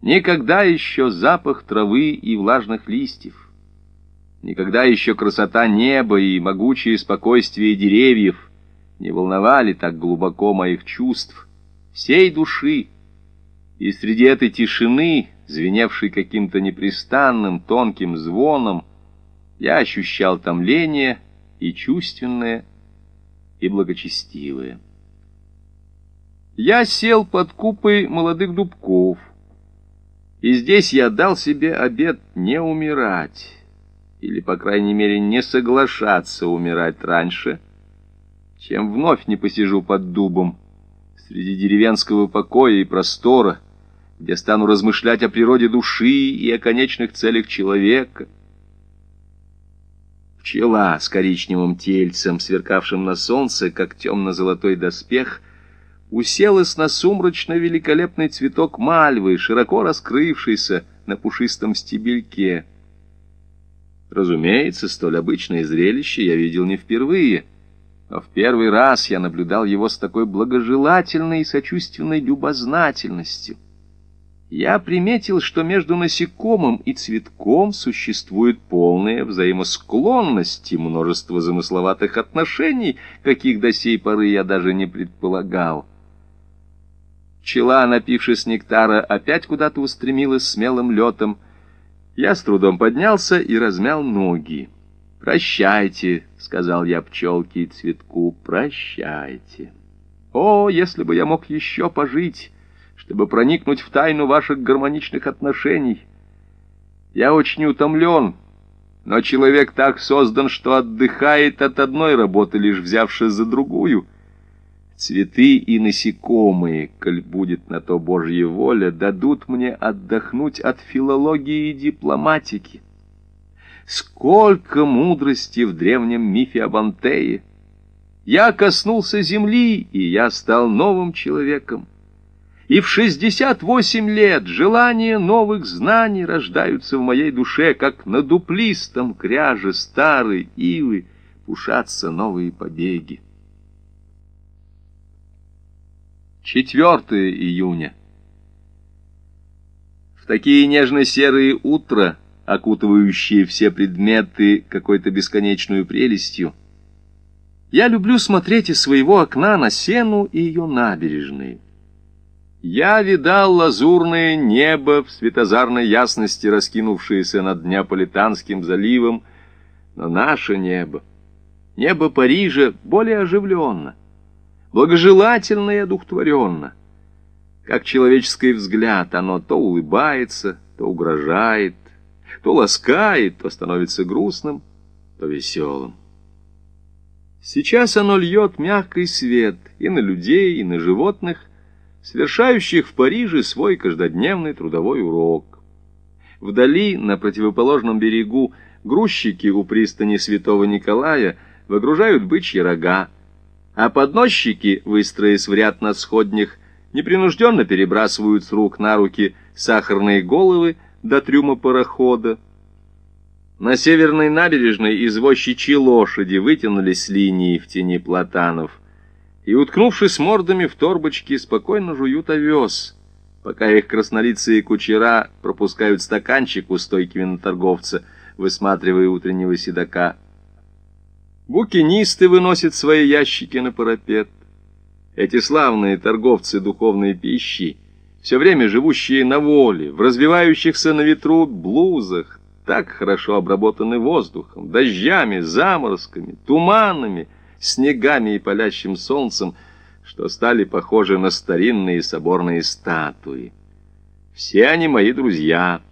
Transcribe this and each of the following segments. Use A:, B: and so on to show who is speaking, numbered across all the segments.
A: Никогда еще запах травы и влажных листьев, никогда еще красота неба и могучее спокойствие деревьев не волновали так глубоко моих чувств, всей души. И среди этой тишины, звеневшей каким-то непрестанным тонким звоном, я ощущал томление и чувственное, и благочестивое. Я сел под купой молодых дубков, и здесь я дал себе обет не умирать, или, по крайней мере, не соглашаться умирать раньше, чем вновь не посижу под дубом среди деревенского покоя и простора, где стану размышлять о природе души и о конечных целях человека. Пчела с коричневым тельцем, сверкавшим на солнце, как темно-золотой доспех — уселась на сумрачно-великолепный цветок мальвы, широко раскрывшийся на пушистом стебельке. Разумеется, столь обычное зрелище я видел не впервые, а в первый раз я наблюдал его с такой благожелательной и сочувственной любознательностью. Я приметил, что между насекомым и цветком существует полная взаимосклонность и множество замысловатых отношений, каких до сей поры я даже не предполагал. Пчела, напившись нектара, опять куда-то устремилась смелым летом. Я с трудом поднялся и размял ноги. «Прощайте», — сказал я пчелке и цветку, — «прощайте». О, если бы я мог еще пожить, чтобы проникнуть в тайну ваших гармоничных отношений. Я очень утомлен, но человек так создан, что отдыхает от одной работы, лишь взявшись за другую — Цветы и насекомые, коль будет на то Божья воля, дадут мне отдохнуть от филологии и дипломатики. Сколько мудрости в древнем мифе об Антее! Я коснулся земли, и я стал новым человеком. И в шестьдесят восемь лет желания новых знаний рождаются в моей душе, как на дуплистом кряже старой ивы пушатся новые побеги. 4 июня. В такие нежно-серые утра, окутывающие все предметы какой-то бесконечную прелестью, я люблю смотреть из своего окна на сену и ее набережные. Я видал лазурное небо в светозарной ясности, раскинувшееся над Неаполитанским заливом, но наше небо, небо Парижа, более оживленно — благожелательно и одухотворенно. Как человеческий взгляд, оно то улыбается, то угрожает, то ласкает, то становится грустным, то веселым. Сейчас оно льет мягкий свет и на людей, и на животных, совершающих в Париже свой каждодневный трудовой урок. Вдали, на противоположном берегу, грузчики у пристани Святого Николая выгружают бычьи рога, а подносчики, выстроясь в ряд на сходнях, непринужденно перебрасывают с рук на руки сахарные головы до трюма парохода. На северной набережной извозчичьи лошади вытянулись с линии в тени платанов и, уткнувшись мордами в торбочки, спокойно жуют овес, пока их краснолицые кучера пропускают стаканчик у стойки виноторговца, высматривая утреннего седока. Букинисты выносят свои ящики на парапет. Эти славные торговцы духовной пищи, все время живущие на воле, в развивающихся на ветру блузах, так хорошо обработаны воздухом, дождями, заморозками, туманами, снегами и палящим солнцем, что стали похожи на старинные соборные статуи. Все они мои друзья —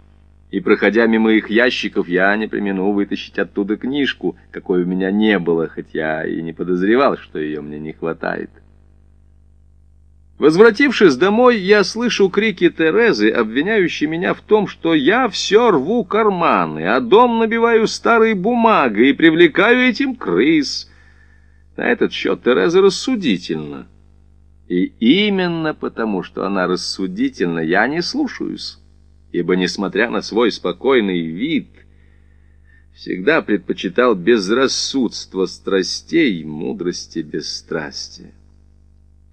A: и, проходя мимо их ящиков, я не примену вытащить оттуда книжку, какой у меня не было, хоть я и не подозревал, что ее мне не хватает. Возвратившись домой, я слышу крики Терезы, обвиняющие меня в том, что я все рву карманы, а дом набиваю старой бумагой и привлекаю этим крыс. На этот счет Тереза рассудительна. И именно потому, что она рассудительна, я не слушаюсь ибо, несмотря на свой спокойный вид, всегда предпочитал безрассудство страстей мудрости бесстрастия.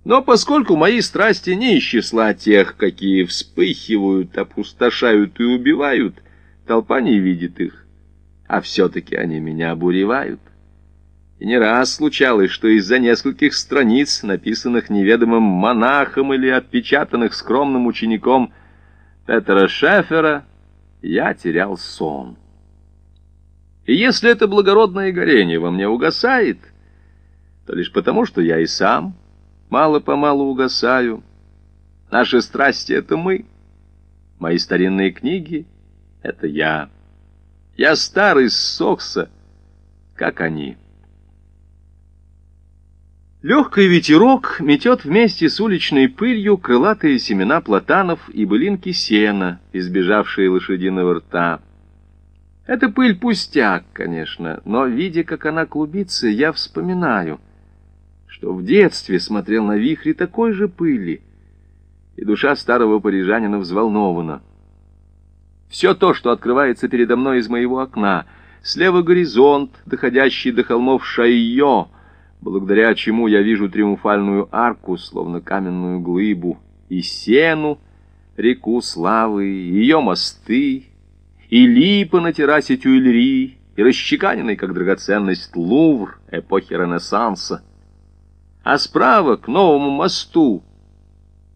A: Но поскольку мои страсти не из числа тех, какие вспыхивают, опустошают и убивают, толпа не видит их, а все-таки они меня обуревают. И не раз случалось, что из-за нескольких страниц, написанных неведомым монахом или отпечатанных скромным учеником Петера Шефера, я терял сон. И если это благородное горение во мне угасает, то лишь потому, что я и сам мало-помалу угасаю. Наши страсти — это мы, мои старинные книги — это я. Я старый ссохся, как они. Легкий ветерок метет вместе с уличной пылью крылатые семена платанов и былинки сена, избежавшие лошадиного рта. Это пыль пустяк, конечно, но, видя, как она клубится, я вспоминаю, что в детстве смотрел на вихри такой же пыли, и душа старого парижанина взволнована. Все то, что открывается передо мной из моего окна, слева горизонт, доходящий до холмов Шайо, благодаря чему я вижу триумфальную арку, словно каменную глыбу, и сену, реку славы, ее мосты, и липа на террасе Тюильри, и расчеканенный, как драгоценность, Лувр эпохи Ренессанса. А справа, к новому мосту,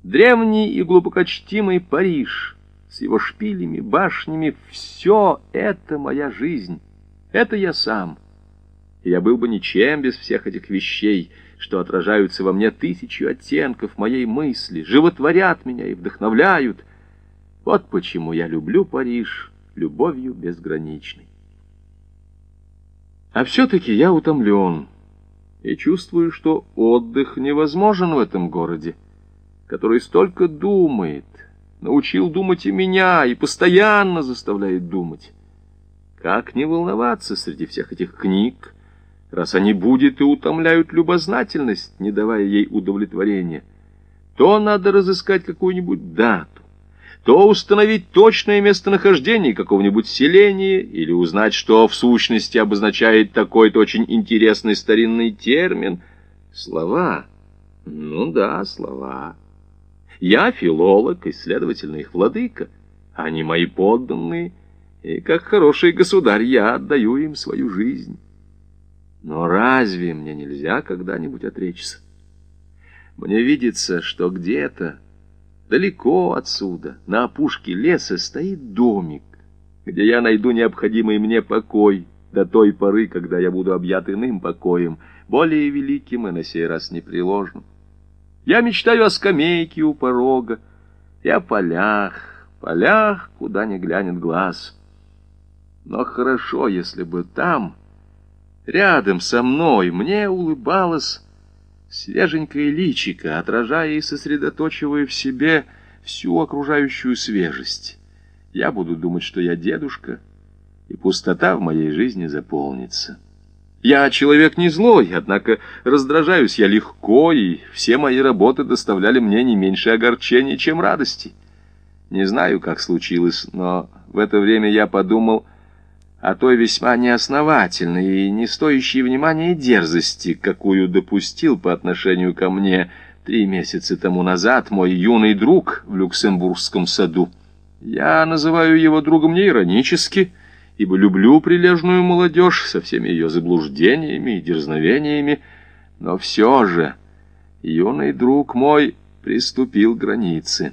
A: древний и глубокочтимый Париж с его шпилями, башнями, все это моя жизнь, это я сам — я был бы ничем без всех этих вещей, что отражаются во мне тысячу оттенков моей мысли, животворят меня и вдохновляют. Вот почему я люблю Париж любовью безграничной. А все-таки я утомлен и чувствую, что отдых невозможен в этом городе, который столько думает, научил думать и меня, и постоянно заставляет думать. Как не волноваться среди всех этих книг, раз они будет и утомляют любознательность, не давая ей удовлетворения, то надо разыскать какую-нибудь дату, то установить точное местонахождение какого-нибудь селения или узнать, что в сущности обозначает такой-то очень интересный старинный термин. Слова. Ну да, слова. Я филолог и, следовательно, их владыка. Они мои подданные, и как хороший государь я отдаю им свою жизнь. Но разве мне нельзя когда-нибудь отречься? Мне видится, что где-то, далеко отсюда, на опушке леса стоит домик, где я найду необходимый мне покой до той поры, когда я буду объят иным покоем, более великим и на сей раз непреложным. Я мечтаю о скамейке у порога и о полях, полях, куда не глянет глаз. Но хорошо, если бы там Рядом со мной мне улыбалась свеженькая личика, отражая и сосредоточивая в себе всю окружающую свежесть. Я буду думать, что я дедушка, и пустота в моей жизни заполнится. Я человек не злой, однако раздражаюсь я легко, и все мои работы доставляли мне не меньше огорчений, чем радости. Не знаю, как случилось, но в это время я подумал о той весьма неосновательной и не стоящей внимания дерзости, какую допустил по отношению ко мне три месяца тому назад мой юный друг в Люксембургском саду. Я называю его другом не иронически, ибо люблю прилежную молодежь со всеми ее заблуждениями и дерзновениями, но все же юный друг мой приступил границы».